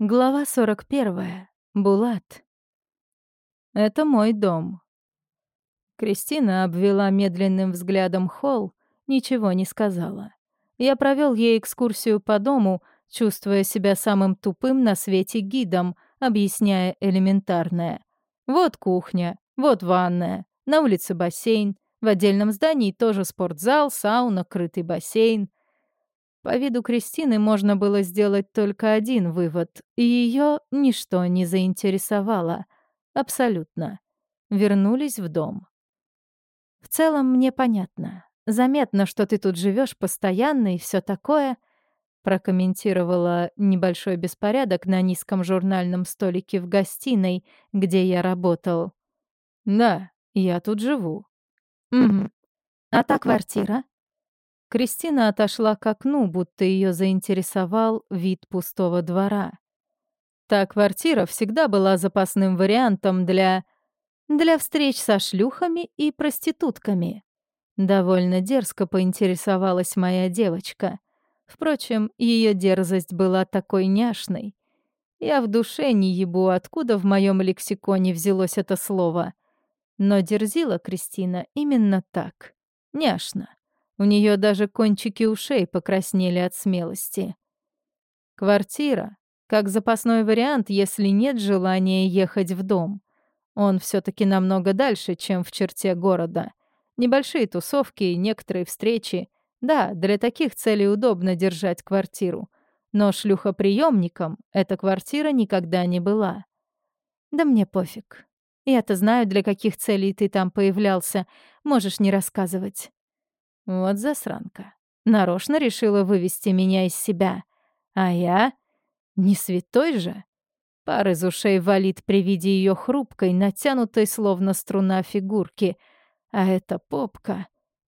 Глава 41. Булат. Это мой дом. Кристина обвела медленным взглядом холл, ничего не сказала. Я провел ей экскурсию по дому, чувствуя себя самым тупым на свете гидом, объясняя элементарное. Вот кухня, вот ванная, на улице бассейн, в отдельном здании тоже спортзал, сауна, крытый бассейн. По виду Кристины можно было сделать только один вывод. Ее ничто не заинтересовало. Абсолютно. Вернулись в дом. В целом мне понятно. Заметно, что ты тут живешь постоянно и все такое. Прокомментировала небольшой беспорядок на низком журнальном столике в гостиной, где я работал. Да, я тут живу. Угу. А та квартира? Кристина отошла к окну, будто ее заинтересовал вид пустого двора. Та квартира всегда была запасным вариантом для... для встреч со шлюхами и проститутками. Довольно дерзко поинтересовалась моя девочка. Впрочем, ее дерзость была такой няшной. Я в душе не ебу, откуда в моем лексиконе взялось это слово. Но дерзила Кристина именно так. Няшно. У нее даже кончики ушей покраснели от смелости. Квартира, как запасной вариант, если нет желания ехать в дом. Он все таки намного дальше, чем в черте города. Небольшие тусовки, некоторые встречи. Да, для таких целей удобно держать квартиру. Но шлюхоприемником эта квартира никогда не была. Да мне пофиг. Я-то знаю, для каких целей ты там появлялся. Можешь не рассказывать. Вот засранка. Нарочно решила вывести меня из себя. А я... Не святой же. Пар из ушей валит при виде ее хрупкой, натянутой словно струна фигурки. А эта попка...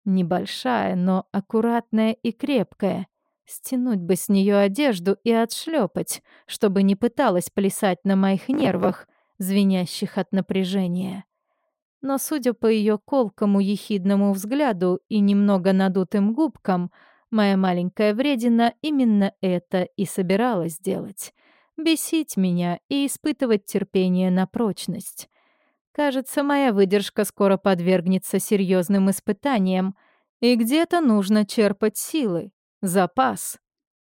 Небольшая, но аккуратная и крепкая. Стянуть бы с нее одежду и отшлепать, чтобы не пыталась плясать на моих нервах, звенящих от напряжения но, судя по ее колкому ехидному взгляду и немного надутым губкам, моя маленькая вредина именно это и собиралась делать — бесить меня и испытывать терпение на прочность. Кажется, моя выдержка скоро подвергнется серьезным испытаниям, и где-то нужно черпать силы, запас.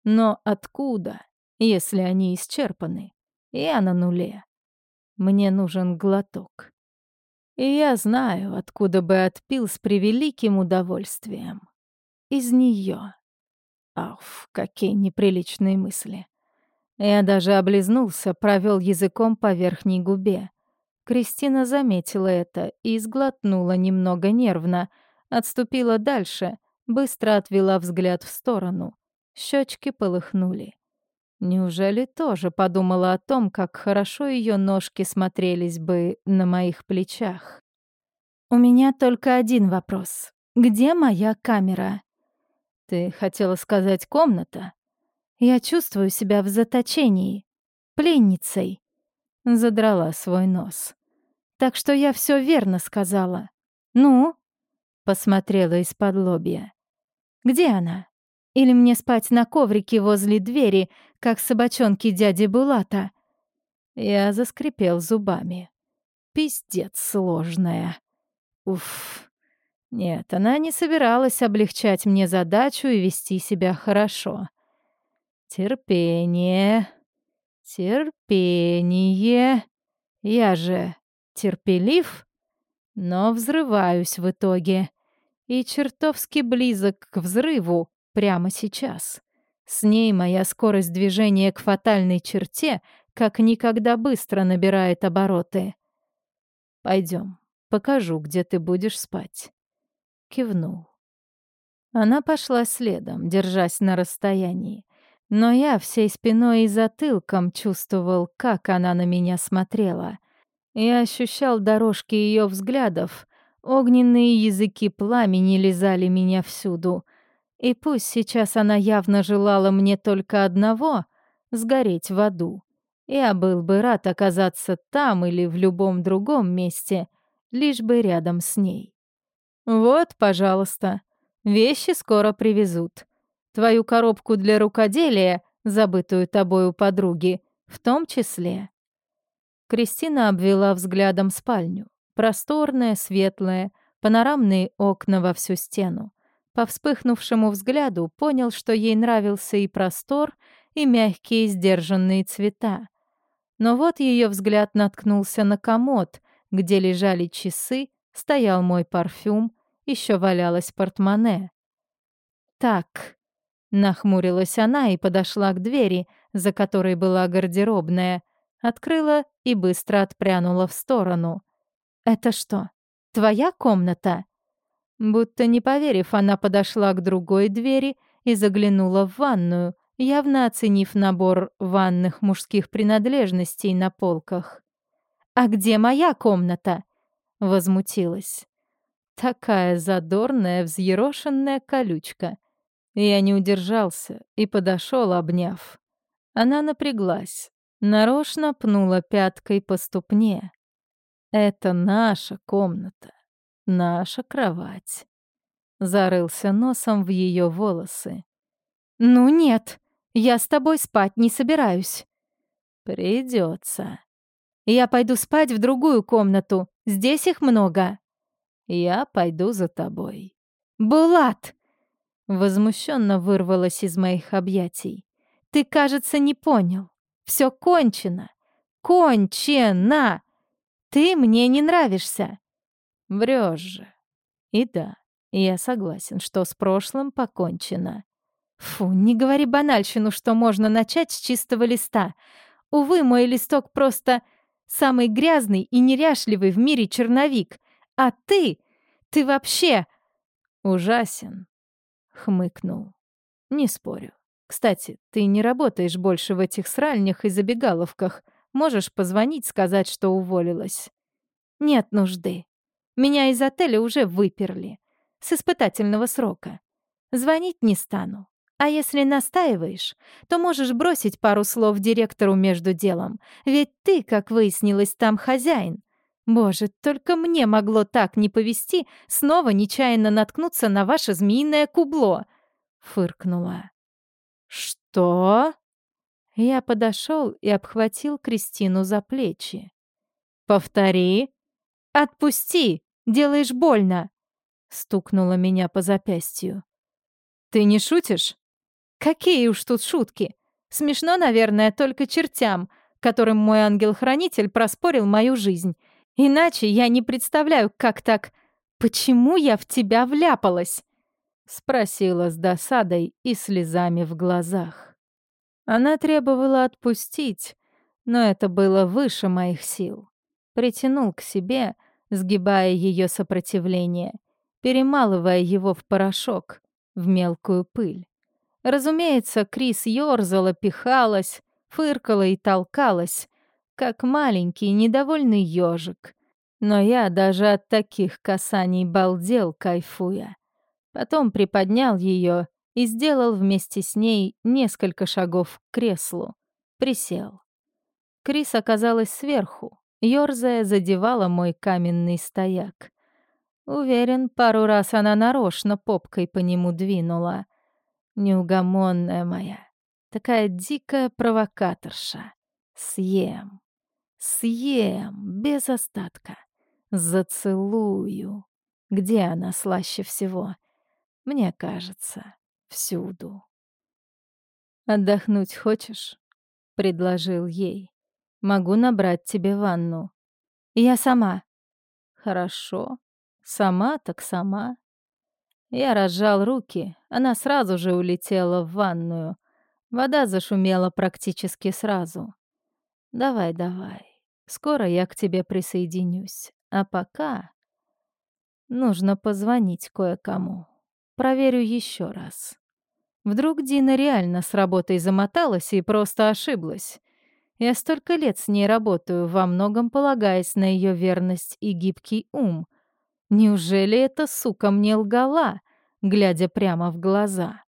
Но откуда, если они исчерпаны? Я на нуле. Мне нужен глоток. И я знаю, откуда бы отпил с превеликим удовольствием. Из нее. Ауф, какие неприличные мысли. Я даже облизнулся, провел языком по верхней губе. Кристина заметила это и сглотнула немного нервно, отступила дальше, быстро отвела взгляд в сторону. Щечки полыхнули. Неужели тоже подумала о том, как хорошо ее ножки смотрелись бы на моих плечах? У меня только один вопрос. Где моя камера? Ты хотела сказать комната? Я чувствую себя в заточении, пленницей. Задрала свой нос. Так что я все верно сказала. Ну? Посмотрела из-под лобья. Где она? Или мне спать на коврике возле двери, как собачонки дяди Булата? Я заскрипел зубами. Пиздец сложная. Уф. Нет, она не собиралась облегчать мне задачу и вести себя хорошо. Терпение. Терпение. Я же терпелив, но взрываюсь в итоге. И чертовски близок к взрыву, Прямо сейчас. С ней моя скорость движения к фатальной черте как никогда быстро набирает обороты. Пойдем, покажу, где ты будешь спать. Кивнул. Она пошла следом, держась на расстоянии. Но я всей спиной и затылком чувствовал, как она на меня смотрела. Я ощущал дорожки ее взглядов. Огненные языки пламени лизали меня всюду. И пусть сейчас она явно желала мне только одного — сгореть в аду. Я был бы рад оказаться там или в любом другом месте, лишь бы рядом с ней. Вот, пожалуйста, вещи скоро привезут. Твою коробку для рукоделия, забытую тобой у подруги, В том числе. Кристина обвела взглядом спальню. Просторная, светлая, панорамные окна во всю стену. По вспыхнувшему взгляду понял, что ей нравился и простор, и мягкие сдержанные цвета. Но вот ее взгляд наткнулся на комод, где лежали часы, стоял мой парфюм, еще валялось портмоне. «Так», — нахмурилась она и подошла к двери, за которой была гардеробная, открыла и быстро отпрянула в сторону. «Это что, твоя комната?» Будто не поверив, она подошла к другой двери и заглянула в ванную, явно оценив набор ванных мужских принадлежностей на полках. «А где моя комната?» — возмутилась. Такая задорная, взъерошенная колючка. Я не удержался и подошел, обняв. Она напряглась, нарочно пнула пяткой по ступне. «Это наша комната, наша кровать». Зарылся носом в ее волосы. «Ну нет, я с тобой спать не собираюсь». Придется. Я пойду спать в другую комнату, здесь их много. Я пойду за тобой. Булат! Возмущенно вырвалась из моих объятий. Ты, кажется, не понял. Все кончено. Кончено! Ты мне не нравишься. Врешь же. И да, я согласен, что с прошлым покончено. Фу, не говори банальщину, что можно начать с чистого листа. Увы, мой листок просто самый грязный и неряшливый в мире черновик. А ты, ты вообще ужасен, хмыкнул. Не спорю. Кстати, ты не работаешь больше в этих сральнях и забегаловках. Можешь позвонить, сказать, что уволилась. Нет нужды. Меня из отеля уже выперли. С испытательного срока. Звонить не стану. А если настаиваешь, то можешь бросить пару слов директору между делом, ведь ты, как выяснилось, там хозяин. Боже, только мне могло так не повести снова нечаянно наткнуться на ваше змеиное кубло, фыркнула. Что? Я подошел и обхватил Кристину за плечи. Повтори. Отпусти, делаешь больно, стукнула меня по запястью. Ты не шутишь? Какие уж тут шутки. Смешно, наверное, только чертям, которым мой ангел-хранитель проспорил мою жизнь. Иначе я не представляю, как так... Почему я в тебя вляпалась?» Спросила с досадой и слезами в глазах. Она требовала отпустить, но это было выше моих сил. Притянул к себе, сгибая ее сопротивление, перемалывая его в порошок, в мелкую пыль. Разумеется, Крис ёрзала, пихалась, фыркала и толкалась, как маленький недовольный ёжик. Но я даже от таких касаний балдел, кайфуя. Потом приподнял ее и сделал вместе с ней несколько шагов к креслу. Присел. Крис оказалась сверху, ёрзая задевала мой каменный стояк. Уверен, пару раз она нарочно попкой по нему двинула. Неугомонная моя, такая дикая провокаторша. Съем, съем, без остатка. Зацелую. Где она слаще всего? Мне кажется, всюду. «Отдохнуть хочешь?» — предложил ей. «Могу набрать тебе ванну». «Я сама». «Хорошо. Сама так сама. Я разжал руки, она сразу же улетела в ванную. Вода зашумела практически сразу. «Давай, давай, скоро я к тебе присоединюсь. А пока...» Нужно позвонить кое-кому. Проверю еще раз. Вдруг Дина реально с работой замоталась и просто ошиблась. Я столько лет с ней работаю, во многом полагаясь на ее верность и гибкий ум. Неужели эта сука мне лгала, глядя прямо в глаза?